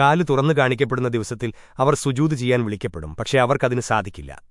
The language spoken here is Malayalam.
കാൽ തുറന്നു കാണിക്കപ്പെടുന്ന ദിവസത്തിൽ അവർ സുജൂത് ചെയ്യാൻ വിളിക്കപ്പെടും പക്ഷേ അവർക്കതിന് സാധിക്കില്ല.